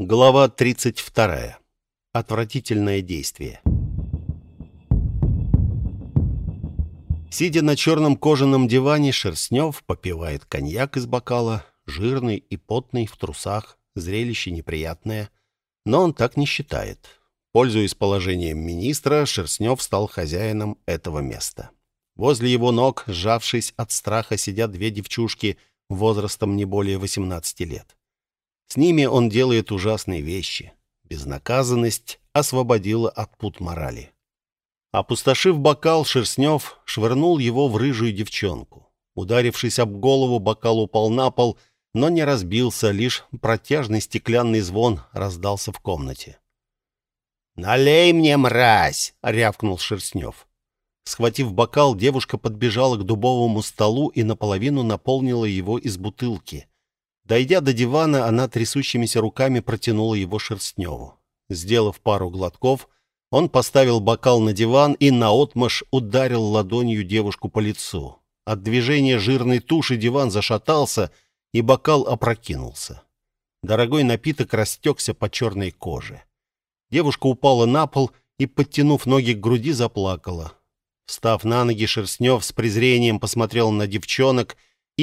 Глава 32. Отвратительное действие. Сидя на черном кожаном диване, Шерстнев попивает коньяк из бокала, жирный и потный, в трусах, зрелище неприятное. Но он так не считает. Пользуясь положением министра, Шерстнев стал хозяином этого места. Возле его ног, сжавшись от страха, сидят две девчушки возрастом не более 18 лет. С ними он делает ужасные вещи. Безнаказанность освободила от пут морали. Опустошив бокал, Шерстнев швырнул его в рыжую девчонку. Ударившись об голову, бокал упал на пол, но не разбился, лишь протяжный стеклянный звон раздался в комнате. «Налей мне, мразь!» — рявкнул Шерстнев. Схватив бокал, девушка подбежала к дубовому столу и наполовину наполнила его из бутылки. Дойдя до дивана, она трясущимися руками протянула его Шерстневу. Сделав пару глотков, он поставил бокал на диван и наотмашь ударил ладонью девушку по лицу. От движения жирной туши диван зашатался, и бокал опрокинулся. Дорогой напиток растекся по черной коже. Девушка упала на пол и, подтянув ноги к груди, заплакала. Встав на ноги, Шерстнев с презрением посмотрел на девчонок и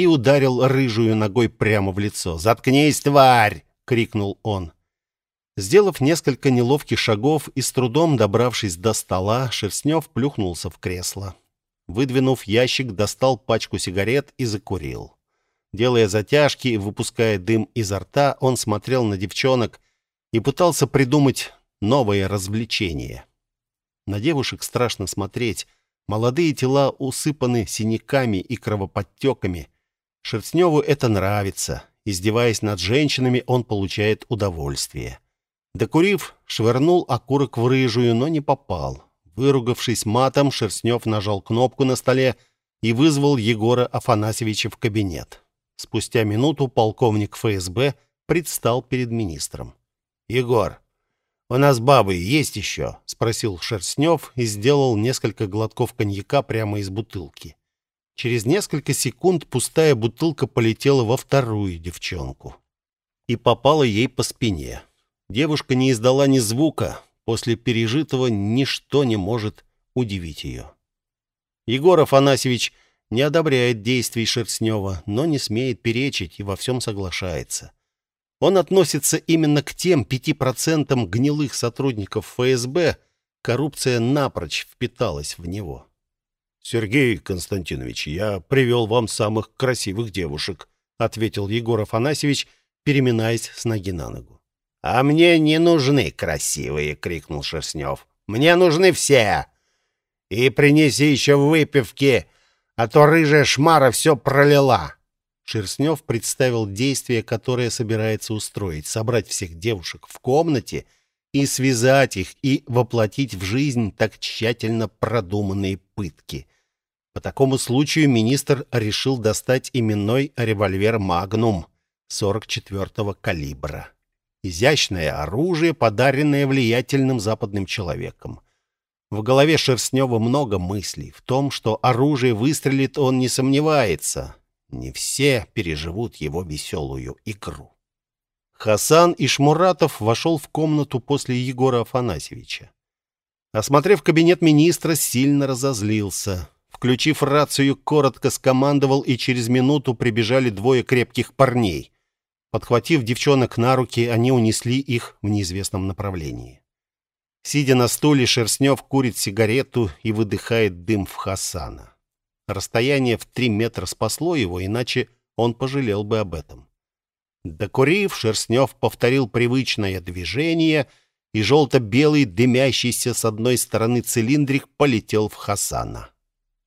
ударил рыжую ногой прямо в лицо. «Заткнись, тварь!» — крикнул он. Сделав несколько неловких шагов и с трудом добравшись до стола, Шерстнев плюхнулся в кресло. Выдвинув ящик, достал пачку сигарет и закурил. Делая затяжки и выпуская дым изо рта, он смотрел на девчонок и пытался придумать новое развлечение. На девушек страшно смотреть. Молодые тела усыпаны синяками и кровоподтеками. Шерстневу это нравится. Издеваясь над женщинами, он получает удовольствие. Докурив, швырнул окурок в рыжую, но не попал. Выругавшись матом, Шерстнев нажал кнопку на столе и вызвал Егора Афанасьевича в кабинет. Спустя минуту полковник ФСБ предстал перед министром. «Егор, у нас бабы есть еще?» — спросил Шерстнев и сделал несколько глотков коньяка прямо из бутылки. Через несколько секунд пустая бутылка полетела во вторую девчонку и попала ей по спине. Девушка не издала ни звука. После пережитого ничто не может удивить ее. Егор Афанасьевич не одобряет действий Шерстнева, но не смеет перечить и во всем соглашается. Он относится именно к тем пяти процентам гнилых сотрудников ФСБ, коррупция напрочь впиталась в него. «Сергей Константинович, я привел вам самых красивых девушек», ответил Егор Афанасьевич, переминаясь с ноги на ногу. «А мне не нужны красивые!» — крикнул Шерстнев. «Мне нужны все! И принеси еще выпивки, а то рыжая шмара все пролила!» Шерстнев представил действие, которое собирается устроить. Собрать всех девушек в комнате и связать их, и воплотить в жизнь так тщательно продуманные пытки. По такому случаю министр решил достать именной револьвер «Магнум» 44-го калибра. Изящное оружие, подаренное влиятельным западным человеком. В голове Шерстнева много мыслей. В том, что оружие выстрелит, он не сомневается. Не все переживут его веселую игру. Хасан Ишмуратов вошел в комнату после Егора Афанасьевича. Осмотрев кабинет министра, сильно разозлился. Включив рацию, коротко скомандовал, и через минуту прибежали двое крепких парней. Подхватив девчонок на руки, они унесли их в неизвестном направлении. Сидя на стуле, Шерстнев курит сигарету и выдыхает дым в Хасана. Расстояние в три метра спасло его, иначе он пожалел бы об этом. Докурив, Шерстнев повторил привычное движение, и желто-белый, дымящийся с одной стороны цилиндрик полетел в Хасана.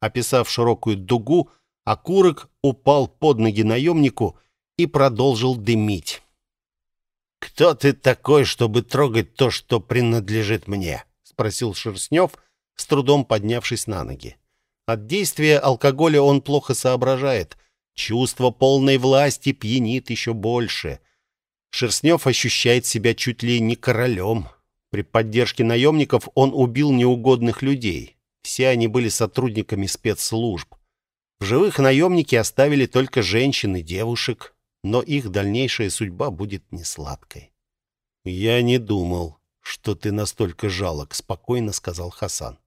Описав широкую дугу, окурок упал под ноги наемнику и продолжил дымить. «Кто ты такой, чтобы трогать то, что принадлежит мне?» — спросил Шерстнев, с трудом поднявшись на ноги. От действия алкоголя он плохо соображает. Чувство полной власти пьянит еще больше. Шерстнев ощущает себя чуть ли не королем. При поддержке наемников он убил неугодных людей. Все они были сотрудниками спецслужб. В живых наемники оставили только женщин и девушек, но их дальнейшая судьба будет несладкой. «Я не думал, что ты настолько жалок», — спокойно сказал Хасан.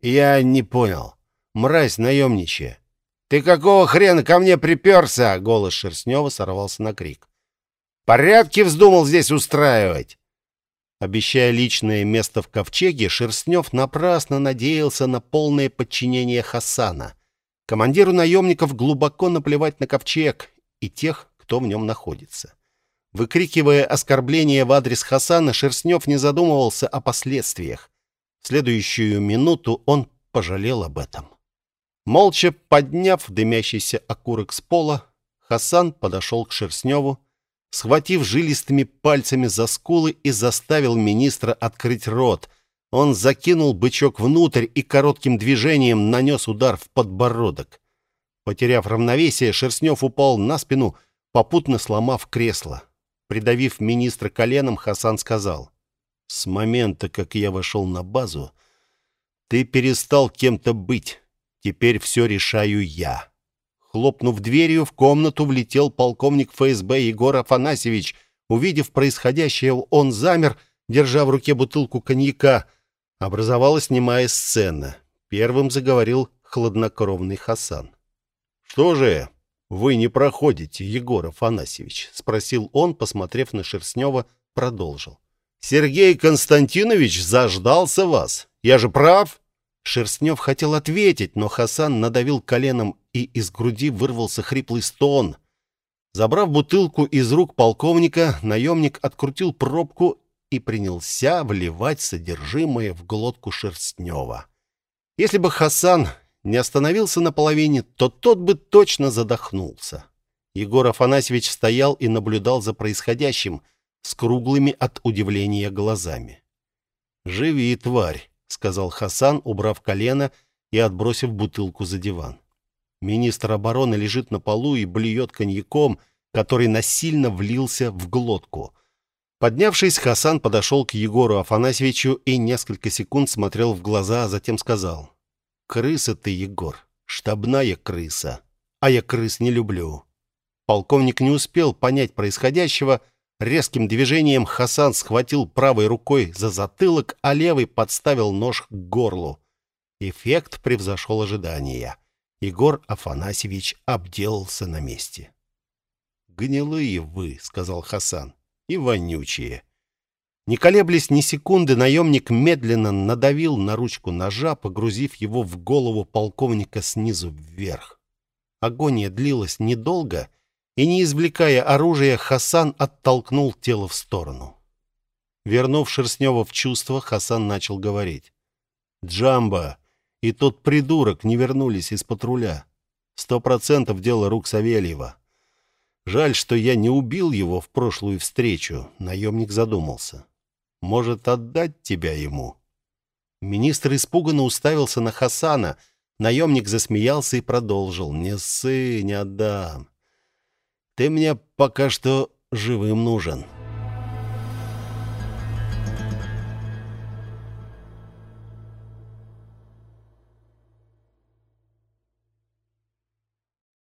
«Я не понял. Мразь наемничая. Ты какого хрена ко мне приперся?» Голос Шерстнева сорвался на крик. «Порядки вздумал здесь устраивать!» Обещая личное место в ковчеге, Шерстнев напрасно надеялся на полное подчинение Хасана. Командиру наемников глубоко наплевать на ковчег и тех, кто в нем находится. Выкрикивая оскорбления в адрес Хасана, Шерстнев не задумывался о последствиях. В следующую минуту он пожалел об этом. Молча подняв дымящийся окурок с пола, Хасан подошел к Шерстневу, схватив жилистыми пальцами за скулы и заставил министра открыть рот. Он закинул бычок внутрь и коротким движением нанес удар в подбородок. Потеряв равновесие, Шерстнев упал на спину, попутно сломав кресло. Придавив министра коленом, Хасан сказал, «С момента, как я вошел на базу, ты перестал кем-то быть. Теперь все решаю я». Хлопнув дверью, в комнату влетел полковник ФСБ Егор Афанасьевич. Увидев происходящее, он замер, держа в руке бутылку коньяка. Образовалась немая сцена. Первым заговорил хладнокровный Хасан. «Что же, вы не проходите, Егор Афанасьевич?» — спросил он, посмотрев на Шерстнева, продолжил. «Сергей Константинович заждался вас. Я же прав?» Шерстнев хотел ответить, но Хасан надавил коленом, и из груди вырвался хриплый стон. Забрав бутылку из рук полковника, наемник открутил пробку и принялся вливать содержимое в глотку Шерстнева. Если бы Хасан не остановился на половине, то тот бы точно задохнулся. Егор Афанасьевич стоял и наблюдал за происходящим с круглыми от удивления глазами. «Живи, тварь!» — сказал Хасан, убрав колено и отбросив бутылку за диван. Министр обороны лежит на полу и блюет коньяком, который насильно влился в глотку. Поднявшись, Хасан подошел к Егору Афанасьевичу и несколько секунд смотрел в глаза, а затем сказал Крыса ты, Егор, штабная крыса. А я крыс не люблю. Полковник не успел понять происходящего. Резким движением Хасан схватил правой рукой за затылок, а левой подставил нож к горлу. Эффект превзошел ожидания. Егор Афанасьевич обделался на месте. «Гнилые вы», — сказал Хасан, — «и вонючие». Не колеблясь ни секунды, наемник медленно надавил на ручку ножа, погрузив его в голову полковника снизу вверх. Агония длилась недолго, и, не извлекая оружия, Хасан оттолкнул тело в сторону. Вернув Шерстнева в чувство, Хасан начал говорить. «Джамба и тот придурок не вернулись из патруля. Сто процентов дело рук Савельева. Жаль, что я не убил его в прошлую встречу», — наемник задумался может отдать тебя ему». Министр испуганно уставился на Хасана. Наемник засмеялся и продолжил. «Не ссы, не отдам. Ты мне пока что живым нужен».